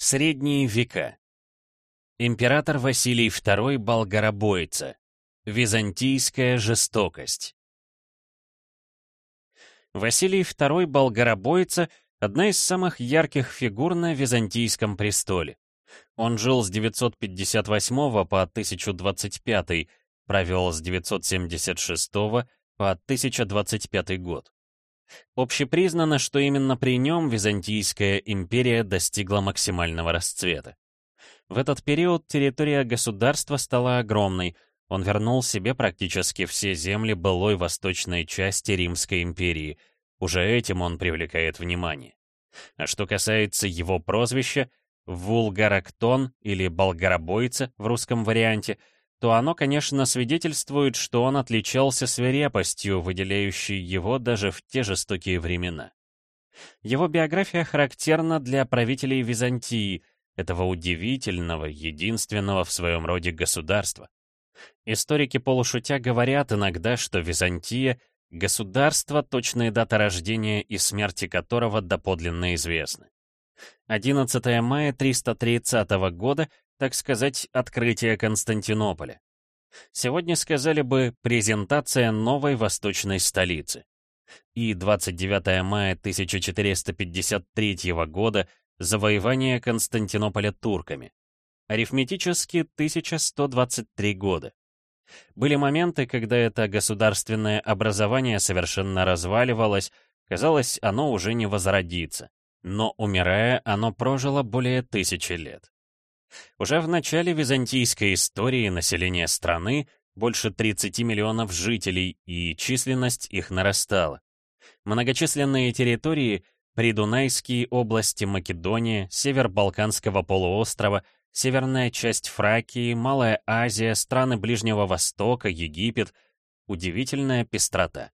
Средние века. Император Василий II Болгаробойца. Византийская жестокость. Василий II Болгаробойца — одна из самых ярких фигур на Византийском престоле. Он жил с 958 по 1025, провел с 976 по 1025 год. Общепризнано, что именно при нем Византийская империя достигла максимального расцвета. В этот период территория государства стала огромной, он вернул себе практически все земли былой восточной части Римской империи. Уже этим он привлекает внимание. А что касается его прозвища, Вулгарактон или Болгаробойца в русском варианте — то оно, конечно, свидетельствует, что он отличался свирепостью, выделяющей его даже в те жестокие времена. Его биография характерна для правителей Византии, этого удивительного, единственного в своем роде государства. Историки полушутя говорят иногда, что Византия — государство, точные даты рождения и смерти которого доподлинно известны. 11 мая 330 года так сказать, открытие Константинополя. Сегодня сказали бы презентация новой восточной столицы. И 29 мая 1453 года завоевание Константинополя турками. Арифметически 1123 года. Были моменты, когда это государственное образование совершенно разваливалось, казалось, оно уже не возродится. Но, умирая, оно прожило более тысячи лет. Уже в начале византийской истории население страны больше 30 миллионов жителей, и численность их нарастала. Многочисленные территории — Придунайские области Македония, север Балканского полуострова, северная часть Фракии, Малая Азия, страны Ближнего Востока, Египет — удивительная пестрота.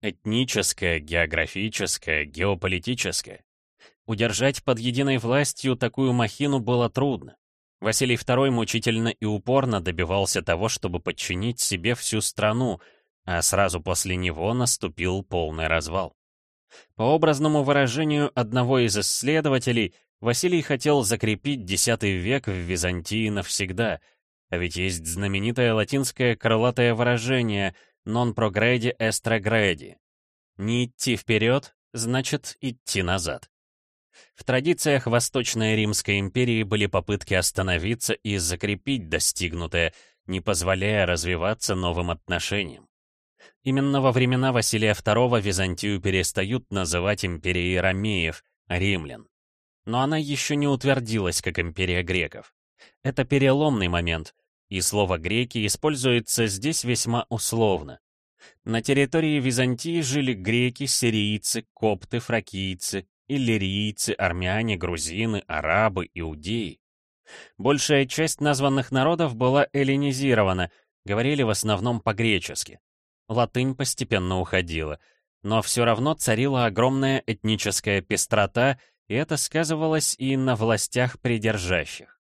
Этническая, географическая, геополитическая. Удержать под единой властью такую махину было трудно. Василий II мучительно и упорно добивался того, чтобы подчинить себе всю страну, а сразу после него наступил полный развал. По образному выражению одного из исследователей, Василий хотел закрепить X век в Византии навсегда, а ведь есть знаменитое латинское крылатое выражение «non progredi est regredi» — «не идти вперед, значит идти назад». В традициях Восточной Римской империи были попытки остановиться и закрепить достигнутое, не позволяя развиваться новым отношениям. Именно во времена Василия II Византию перестают называть империей ромеев, римлян. Но она еще не утвердилась как империя греков. Это переломный момент, и слово «греки» используется здесь весьма условно. На территории Византии жили греки, сирийцы, копты, фракийцы, иллирийцы, армяне, грузины, арабы, иудеи. Большая часть названных народов была эллинизирована, говорили в основном по-гречески. Латынь постепенно уходила, но все равно царила огромная этническая пестрота, и это сказывалось и на властях придержащих.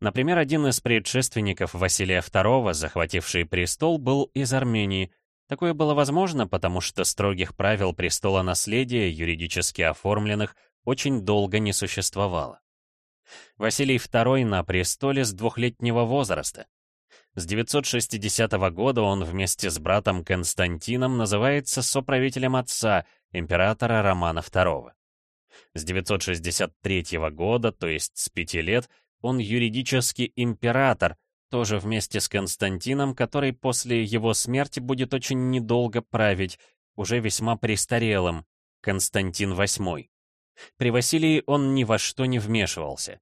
Например, один из предшественников Василия II, захвативший престол, был из Армении – Такое было возможно, потому что строгих правил престола наследия, юридически оформленных, очень долго не существовало. Василий II на престоле с двухлетнего возраста. С 960 года он вместе с братом Константином называется соправителем отца, императора Романа II. С 963 года, то есть с пяти лет, он юридически император, тоже вместе с Константином, который после его смерти будет очень недолго править, уже весьма престарелым, Константин VIII. При Василии он ни во что не вмешивался.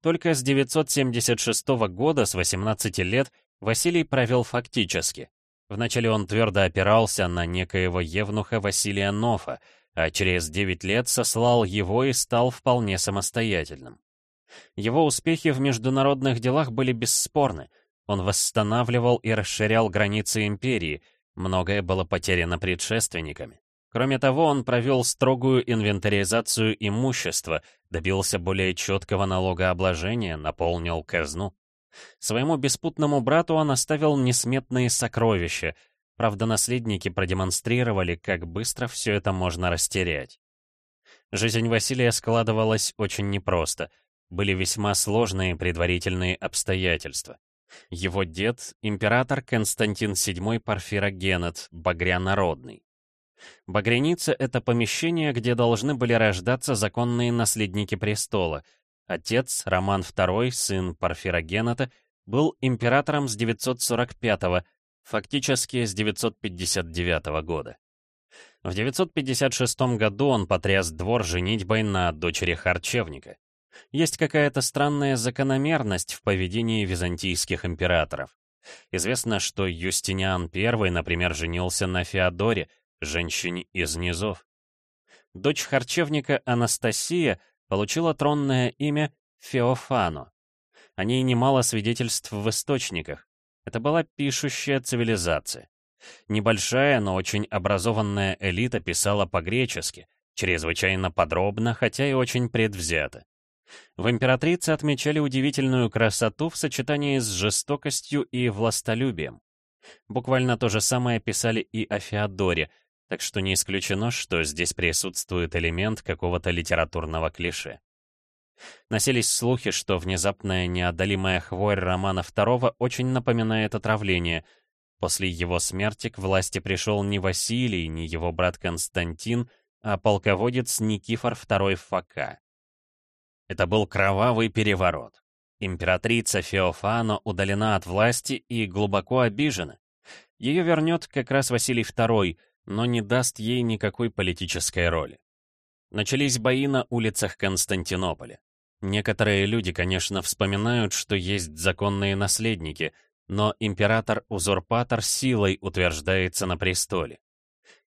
Только с 976 года, с 18 лет, Василий провел фактически. Вначале он твердо опирался на некоего евнуха Василия Нофа, а через 9 лет сослал его и стал вполне самостоятельным. Его успехи в международных делах были бесспорны. Он восстанавливал и расширял границы империи, многое было потеряно предшественниками. Кроме того, он провел строгую инвентаризацию имущества, добился более четкого налогообложения, наполнил казну. Своему беспутному брату он оставил несметные сокровища, правда, наследники продемонстрировали, как быстро все это можно растерять. Жизнь Василия складывалась очень непросто. Были весьма сложные предварительные обстоятельства. Его дед — император Константин VII Парфирогенет, Багрянародный. Багряница — это помещение, где должны были рождаться законные наследники престола. Отец, Роман II, сын Парфирогената, был императором с 945 фактически с 959 года. В 956 году он потряс двор женитьбой на дочери харчевника. Есть какая-то странная закономерность в поведении византийских императоров. Известно, что Юстиниан I, например, женился на Феодоре, женщине из низов. Дочь харчевника Анастасия получила тронное имя Феофано. О ней немало свидетельств в источниках. Это была пишущая цивилизация. Небольшая, но очень образованная элита писала по-гречески, чрезвычайно подробно, хотя и очень предвзято. В императрице отмечали удивительную красоту в сочетании с жестокостью и властолюбием. Буквально то же самое писали и о Феодоре, так что не исключено, что здесь присутствует элемент какого-то литературного клише. Носились слухи, что внезапная неодолимая хворь Романа II очень напоминает отравление. После его смерти к власти пришел не Василий, не его брат Константин, а полководец Никифор II Фока. Это был кровавый переворот. Императрица Феофана удалена от власти и глубоко обижена. Ее вернет как раз Василий II, но не даст ей никакой политической роли. Начались бои на улицах Константинополя. Некоторые люди, конечно, вспоминают, что есть законные наследники, но император-узурпатор силой утверждается на престоле.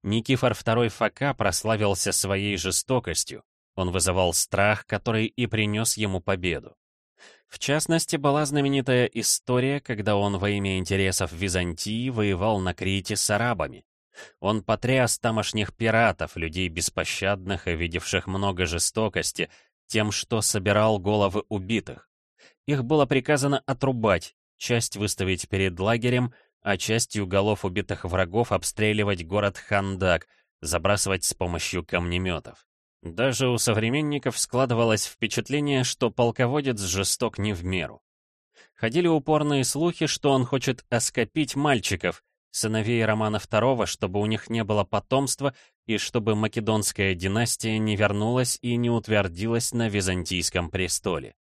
Никифор II Фока прославился своей жестокостью, он вызывал страх, который и принес ему победу. В частности, была знаменитая история, когда он во имя интересов Византии воевал на Крите с арабами. Он потряс тамошних пиратов, людей беспощадных и видевших много жестокости, тем, что собирал головы убитых. Их было приказано отрубать, часть выставить перед лагерем, а частью голов убитых врагов обстреливать город Хандак, забрасывать с помощью камнеметов. Даже у современников складывалось впечатление, что полководец жесток не в меру. Ходили упорные слухи, что он хочет оскопить мальчиков, сыновей Романа II, чтобы у них не было потомства и чтобы македонская династия не вернулась и не утвердилась на византийском престоле.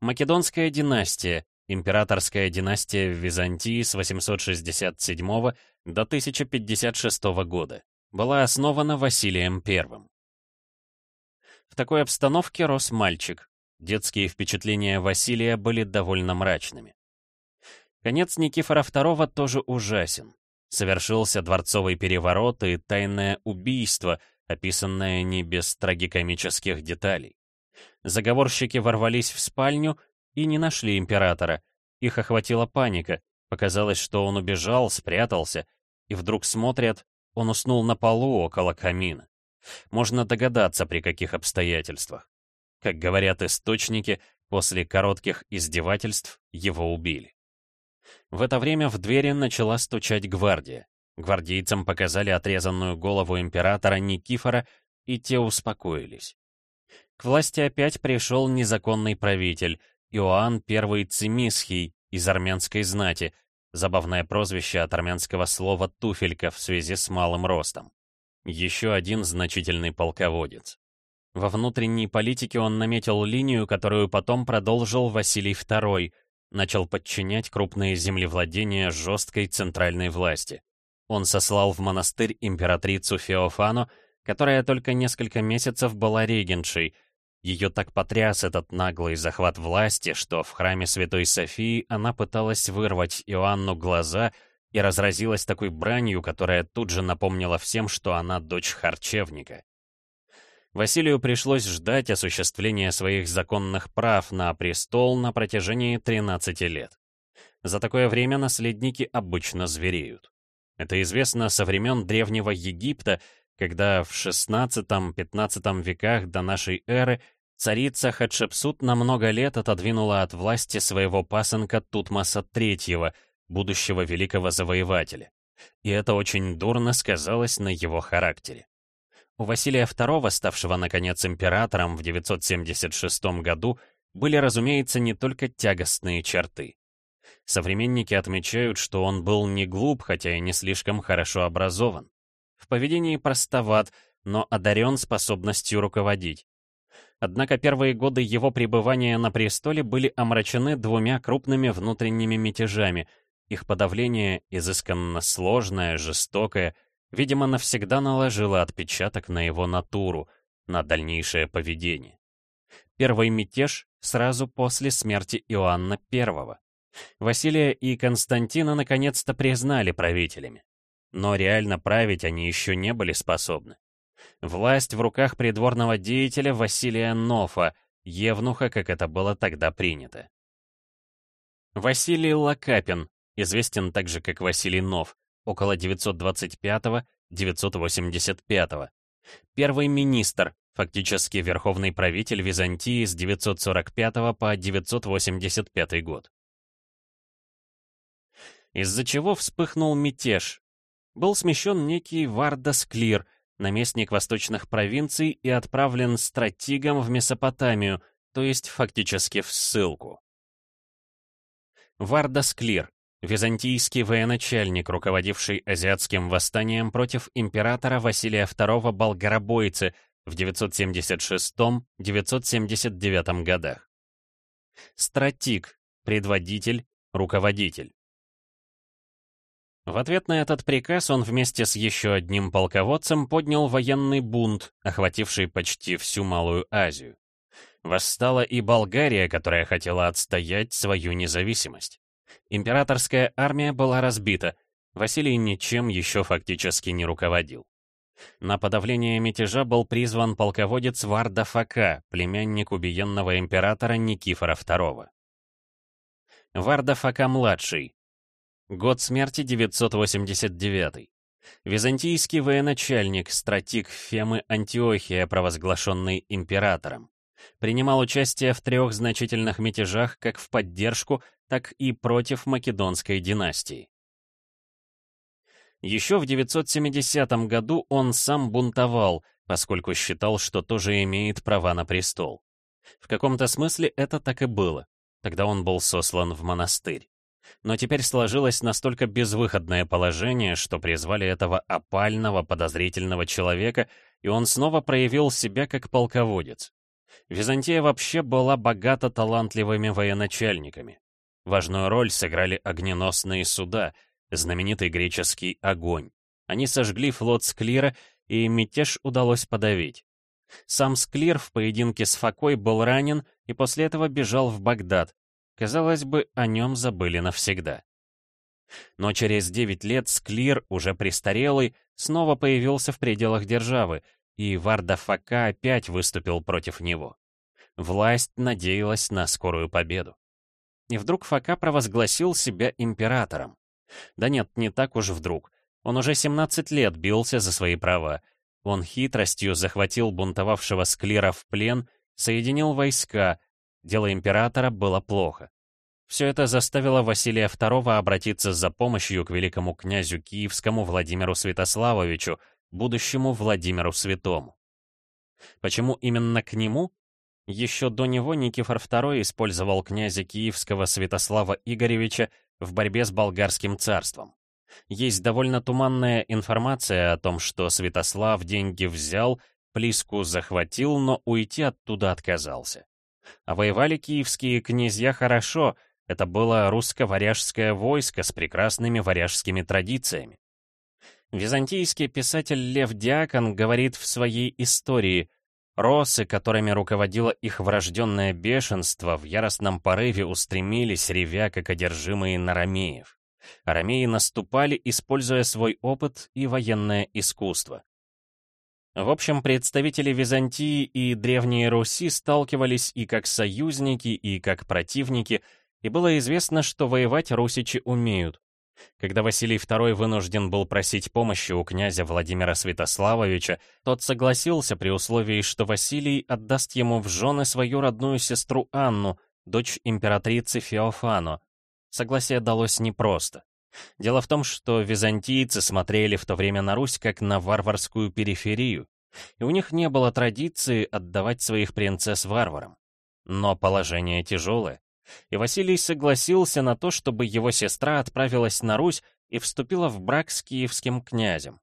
Македонская династия, императорская династия в Византии с 867 до 1056 года, была основана Василием I. В такой обстановке рос мальчик. Детские впечатления Василия были довольно мрачными. Конец Никифора II тоже ужасен. Совершился дворцовый переворот и тайное убийство, описанное не без трагикомических деталей. Заговорщики ворвались в спальню и не нашли императора. Их охватила паника. Показалось, что он убежал, спрятался, и вдруг смотрят, он уснул на полу около камина. Можно догадаться, при каких обстоятельствах. Как говорят источники, после коротких издевательств его убили. В это время в двери начала стучать гвардия. Гвардейцам показали отрезанную голову императора Никифора, и те успокоились. К власти опять пришел незаконный правитель, Иоанн I Цимисхий из армянской знати, забавное прозвище от армянского слова «туфелька» в связи с малым ростом. Еще один значительный полководец. Во внутренней политике он наметил линию, которую потом продолжил Василий II, начал подчинять крупные землевладения жесткой центральной власти. Он сослал в монастырь императрицу Феофану, которая только несколько месяцев была регеншей. Ее так потряс этот наглый захват власти, что в храме Святой Софии она пыталась вырвать Иоанну глаза и разразилась такой бранью, которая тут же напомнила всем, что она дочь харчевника. Василию пришлось ждать осуществления своих законных прав на престол на протяжении 13 лет. За такое время наследники обычно звереют. Это известно со времен Древнего Египта, когда в XVI-XV веках до нашей эры царица Хатшепсут на много лет отодвинула от власти своего пасынка Тутмоса III, будущего великого завоевателя. И это очень дурно сказалось на его характере. У Василия II, ставшего наконец императором в 976 году, были, разумеется, не только тягостные черты. Современники отмечают, что он был не глуп, хотя и не слишком хорошо образован. В поведении простоват, но одарен способностью руководить. Однако первые годы его пребывания на престоле были омрачены двумя крупными внутренними мятежами. Их подавление, изысканно сложное, жестокое, видимо, навсегда наложило отпечаток на его натуру, на дальнейшее поведение. Первый мятеж сразу после смерти Иоанна I. Василия и Константина наконец-то признали правителями. Но реально править они еще не были способны. Власть в руках придворного деятеля Василия Нофа, евнуха, как это было тогда принято. Василий Лакапин, известен также как Василий Нов, около 925-985. Первый министр, фактически верховный правитель Византии с 945 по 985 год. Из-за чего вспыхнул мятеж. Был смещен некий Вардас Клир, наместник восточных провинций, и отправлен стратегом в Месопотамию, то есть фактически в ссылку. Вардас Клир, византийский военачальник, руководивший азиатским восстанием против императора Василия II Болгаробойцы в 976-979 годах. Стратик, предводитель, руководитель. В ответ на этот приказ он вместе с еще одним полководцем поднял военный бунт, охвативший почти всю Малую Азию. Восстала и Болгария, которая хотела отстоять свою независимость. Императорская армия была разбита, Василий ничем еще фактически не руководил. На подавление мятежа был призван полководец Варда Фака, племянник убиенного императора Никифора II. Варда Фака-младший, Год смерти 989. Византийский военачальник, стратик Фемы Антиохия, провозглашенный императором. Принимал участие в трех значительных мятежах как в поддержку, так и против Македонской династии. Еще в 970 году он сам бунтовал, поскольку считал, что тоже имеет права на престол. В каком-то смысле это так и было. Тогда он был сослан в монастырь но теперь сложилось настолько безвыходное положение, что призвали этого опального, подозрительного человека, и он снова проявил себя как полководец. Византия вообще была богата талантливыми военачальниками. Важную роль сыграли огненосные суда, знаменитый греческий огонь. Они сожгли флот Склира, и мятеж удалось подавить. Сам Склир в поединке с Факой был ранен и после этого бежал в Багдад, Казалось бы, о нем забыли навсегда. Но через 9 лет Склир, уже престарелый, снова появился в пределах державы, и Варда Фака опять выступил против него. Власть надеялась на скорую победу. И вдруг Фака провозгласил себя императором. Да нет, не так уж вдруг. Он уже 17 лет бился за свои права. Он хитростью захватил бунтовавшего Склира в плен, соединил войска, Дело императора было плохо. Все это заставило Василия II обратиться за помощью к великому князю Киевскому Владимиру Святославовичу, будущему Владимиру Святому. Почему именно к нему? Еще до него Никифор II использовал князя Киевского Святослава Игоревича в борьбе с болгарским царством. Есть довольно туманная информация о том, что Святослав деньги взял, Плиску захватил, но уйти оттуда отказался. А воевали киевские князья хорошо, это было русско-варяжское войско с прекрасными варяжскими традициями. Византийский писатель Лев Диакон говорит в своей истории, росы, которыми руководило их врожденное бешенство, в яростном порыве устремились, ревя, как одержимые на ромеев. Арамеи наступали, используя свой опыт и военное искусство. В общем, представители Византии и Древней Руси сталкивались и как союзники, и как противники, и было известно, что воевать русичи умеют. Когда Василий II вынужден был просить помощи у князя Владимира Святославовича, тот согласился при условии, что Василий отдаст ему в жены свою родную сестру Анну, дочь императрицы Феофано. Согласие далось непросто. Дело в том, что византийцы смотрели в то время на Русь как на варварскую периферию. И у них не было традиции отдавать своих принцесс варварам. Но положение тяжелое, и Василий согласился на то, чтобы его сестра отправилась на Русь и вступила в брак с киевским князем.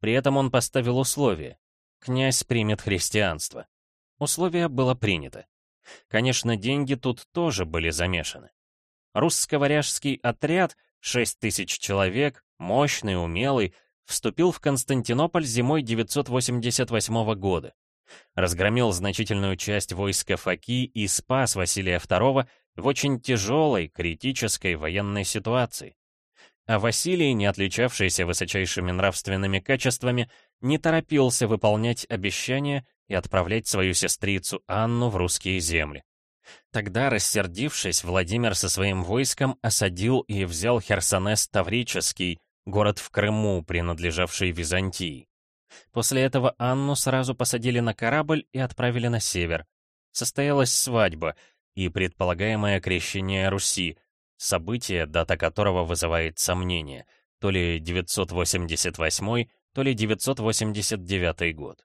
При этом он поставил условие. Князь примет христианство. Условие было принято. Конечно, деньги тут тоже были замешаны. Русско-варяжский отряд, 6 тысяч человек, мощный, умелый, вступил в Константинополь зимой 988 года. Разгромил значительную часть войска Факи и спас Василия II в очень тяжелой, критической военной ситуации. А Василий, не отличавшийся высочайшими нравственными качествами, не торопился выполнять обещания и отправлять свою сестрицу Анну в русские земли. Тогда, рассердившись, Владимир со своим войском осадил и взял Херсонес Таврический, город в Крыму, принадлежавший Византии. После этого Анну сразу посадили на корабль и отправили на север. Состоялась свадьба и предполагаемое крещение Руси, событие, дата которого вызывает сомнения, то ли 988, то ли 989 год.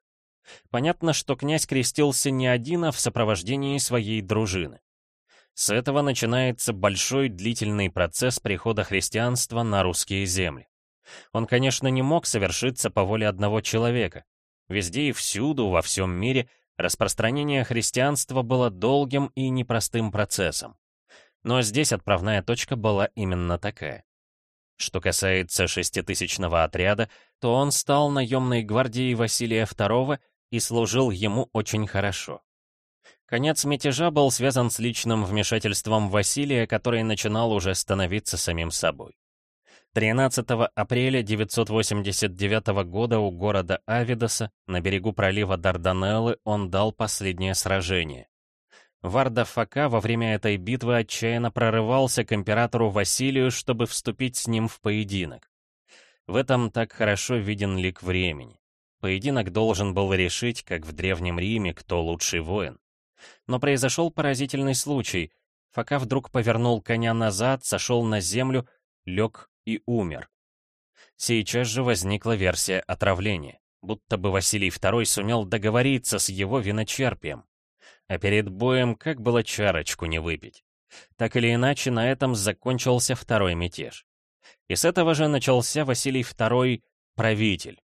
Понятно, что князь крестился не один, а в сопровождении своей дружины. С этого начинается большой длительный процесс прихода христианства на русские земли. Он, конечно, не мог совершиться по воле одного человека. Везде и всюду, во всем мире, распространение христианства было долгим и непростым процессом. Но здесь отправная точка была именно такая. Что касается шеститысячного отряда, то он стал наемной гвардией Василия II и служил ему очень хорошо. Конец мятежа был связан с личным вмешательством Василия, который начинал уже становиться самим собой. 13 апреля 989 года у города Авидоса на берегу пролива Дарданеллы он дал последнее сражение. Варда Фака во время этой битвы отчаянно прорывался к императору Василию, чтобы вступить с ним в поединок. В этом так хорошо виден лик времени. Поединок должен был решить, как в Древнем Риме, кто лучший воин. Но произошел поразительный случай. Фака вдруг повернул коня назад, сошел на землю, лег и умер. Сейчас же возникла версия отравления, будто бы Василий II сумел договориться с его виночерпием. А перед боем как было чарочку не выпить. Так или иначе, на этом закончился второй мятеж. И с этого же начался Василий II правитель.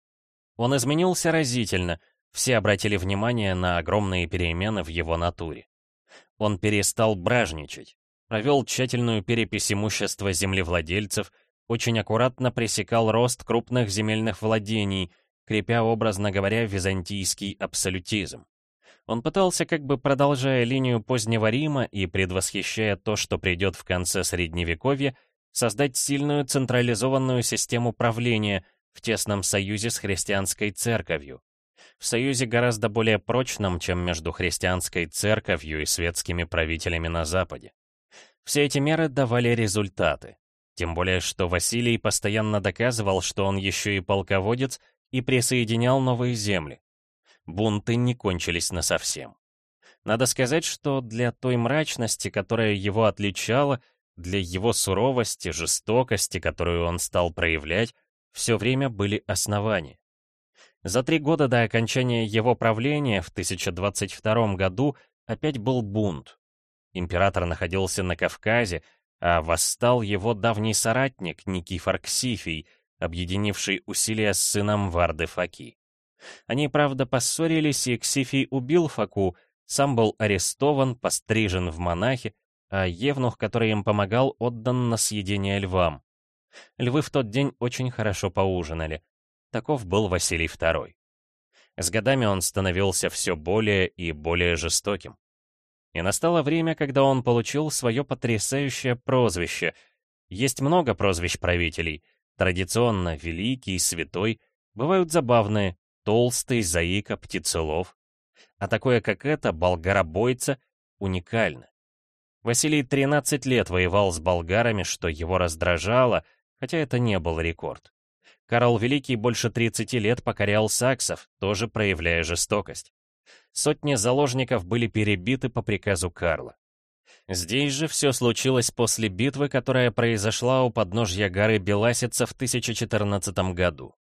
Он изменился разительно, все обратили внимание на огромные перемены в его натуре. Он перестал бражничать, провел тщательную перепись имущества землевладельцев, очень аккуратно пресекал рост крупных земельных владений, крепя, образно говоря, византийский абсолютизм. Он пытался, как бы продолжая линию позднего Рима и предвосхищая то, что придет в конце Средневековья, создать сильную централизованную систему правления, в тесном союзе с христианской церковью. В союзе гораздо более прочном, чем между христианской церковью и светскими правителями на Западе. Все эти меры давали результаты. Тем более, что Василий постоянно доказывал, что он еще и полководец и присоединял новые земли. Бунты не кончились насовсем. Надо сказать, что для той мрачности, которая его отличала, для его суровости, жестокости, которую он стал проявлять, все время были основания. За три года до окончания его правления в 1022 году опять был бунт. Император находился на Кавказе, а восстал его давний соратник Никифор Ксифий, объединивший усилия с сыном Варды Факи. Они, правда, поссорились, и Ксифий убил Факу, сам был арестован, пострижен в монахи, а Евнух, который им помогал, отдан на съедение львам. Львы в тот день очень хорошо поужинали. Таков был Василий II. С годами он становился все более и более жестоким. И настало время, когда он получил свое потрясающее прозвище. Есть много прозвищ правителей. Традиционно великий, святой. Бывают забавные. Толстый, заика, птицелов. А такое, как это, болгаробойца, уникально. Василий 13 лет воевал с болгарами, что его раздражало, хотя это не был рекорд. Карл Великий больше 30 лет покорял саксов, тоже проявляя жестокость. Сотни заложников были перебиты по приказу Карла. Здесь же все случилось после битвы, которая произошла у подножья горы Беласица в 1014 году.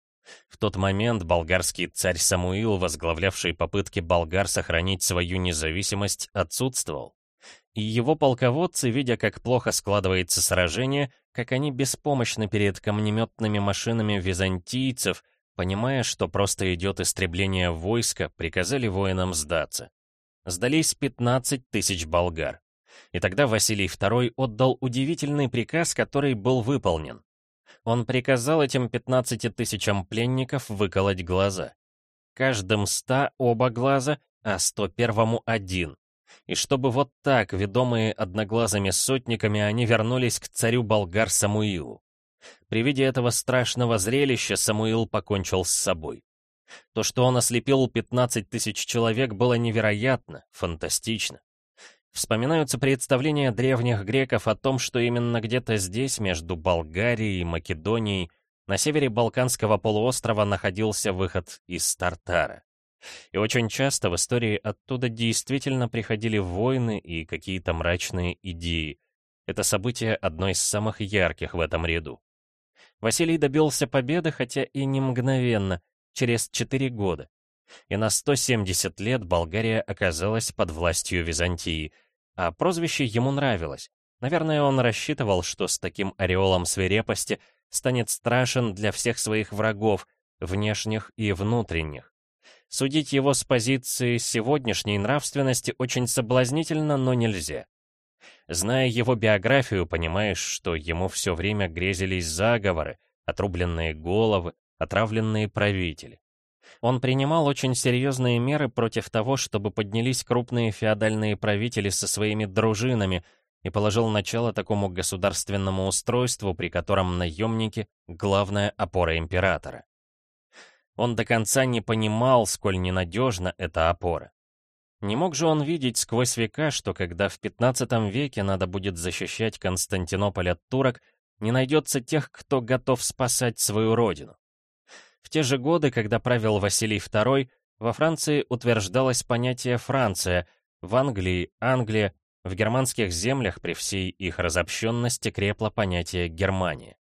В тот момент болгарский царь Самуил, возглавлявший попытки болгар сохранить свою независимость, отсутствовал. И его полководцы, видя, как плохо складывается сражение, как они беспомощны перед камнеметными машинами византийцев, понимая, что просто идет истребление войска, приказали воинам сдаться. Сдались 15 тысяч болгар. И тогда Василий II отдал удивительный приказ, который был выполнен. Он приказал этим 15 тысячам пленников выколоть глаза. Каждым ста оба глаза, а 101 один. И чтобы вот так, ведомые одноглазыми сотниками, они вернулись к царю болгар Самуилу. При виде этого страшного зрелища Самуил покончил с собой. То, что он ослепил 15 тысяч человек, было невероятно, фантастично. Вспоминаются представления древних греков о том, что именно где-то здесь, между Болгарией и Македонией, на севере Балканского полуострова находился выход из Тартара. И очень часто в истории оттуда действительно приходили войны и какие-то мрачные идеи. Это событие одно из самых ярких в этом ряду. Василий добился победы, хотя и не мгновенно, через 4 года. И на 170 лет Болгария оказалась под властью Византии, а прозвище ему нравилось. Наверное, он рассчитывал, что с таким ореолом свирепости станет страшен для всех своих врагов, внешних и внутренних. Судить его с позиции сегодняшней нравственности очень соблазнительно, но нельзя. Зная его биографию, понимаешь, что ему все время грезились заговоры, отрубленные головы, отравленные правители. Он принимал очень серьезные меры против того, чтобы поднялись крупные феодальные правители со своими дружинами и положил начало такому государственному устройству, при котором наемники — главная опора императора. Он до конца не понимал, сколь ненадежна эта опора. Не мог же он видеть сквозь века, что когда в 15 веке надо будет защищать Константинополь от турок, не найдется тех, кто готов спасать свою родину. В те же годы, когда правил Василий II, во Франции утверждалось понятие «Франция», в Англии — Англия, в германских землях при всей их разобщенности крепло понятие «Германия».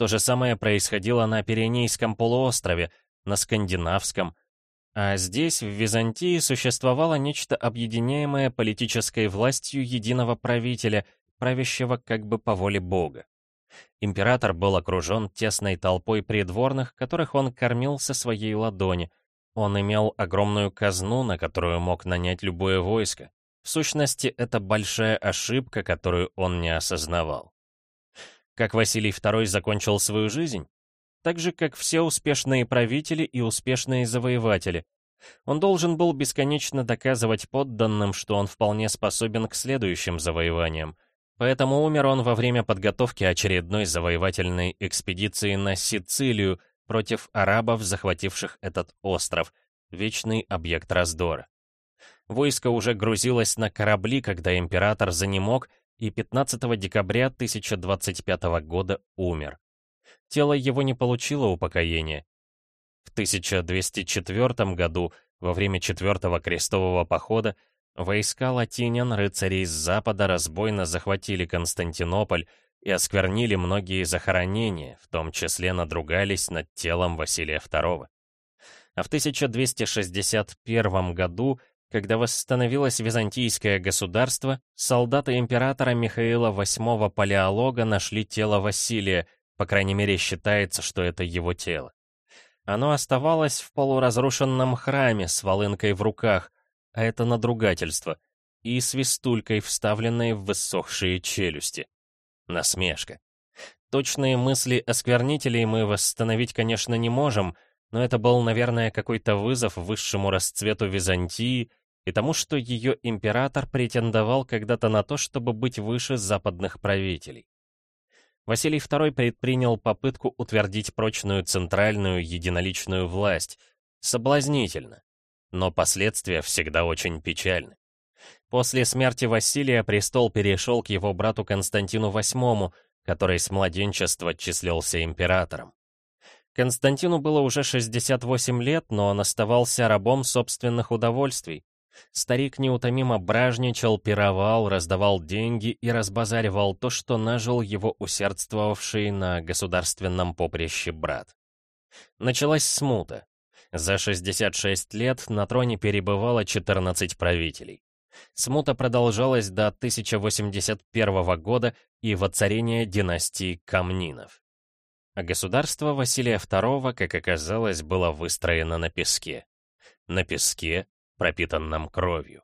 То же самое происходило на Пиренейском полуострове, на Скандинавском, а здесь, в Византии, существовало нечто объединяемое политической властью единого правителя, правящего как бы по воле Бога. Император был окружен тесной толпой придворных, которых он кормил со своей ладони. Он имел огромную казну, на которую мог нанять любое войско. В сущности, это большая ошибка, которую он не осознавал. Как Василий II закончил свою жизнь? Так же, как все успешные правители и успешные завоеватели. Он должен был бесконечно доказывать подданным, что он вполне способен к следующим завоеваниям — Поэтому умер он во время подготовки очередной завоевательной экспедиции на Сицилию против арабов, захвативших этот остров, вечный объект раздора. Войско уже грузилось на корабли, когда император занемог и 15 декабря 1025 года умер. Тело его не получило упокоения. В 1204 году, во время Четвертого крестового похода, Войска латинян, рыцарей с запада, разбойно захватили Константинополь и осквернили многие захоронения, в том числе надругались над телом Василия II. А в 1261 году, когда восстановилось византийское государство, солдаты императора Михаила VIII Палеолога нашли тело Василия, по крайней мере считается, что это его тело. Оно оставалось в полуразрушенном храме с волынкой в руках, а это надругательство, и свистулькой, вставленной в высохшие челюсти. Насмешка. Точные мысли осквернителей мы восстановить, конечно, не можем, но это был, наверное, какой-то вызов высшему расцвету Византии и тому, что ее император претендовал когда-то на то, чтобы быть выше западных правителей. Василий II предпринял попытку утвердить прочную центральную единоличную власть. Соблазнительно но последствия всегда очень печальны. После смерти Василия престол перешел к его брату Константину VIII, который с младенчества числился императором. Константину было уже 68 лет, но он оставался рабом собственных удовольствий. Старик неутомимо бражничал, пировал, раздавал деньги и разбазаривал то, что нажил его усердствовавший на государственном поприще брат. Началась смута. За 66 лет на троне перебывало 14 правителей. Смута продолжалась до 1081 года и воцарения династии Камнинов. А государство Василия II, как оказалось, было выстроено на песке. На песке, пропитанном кровью.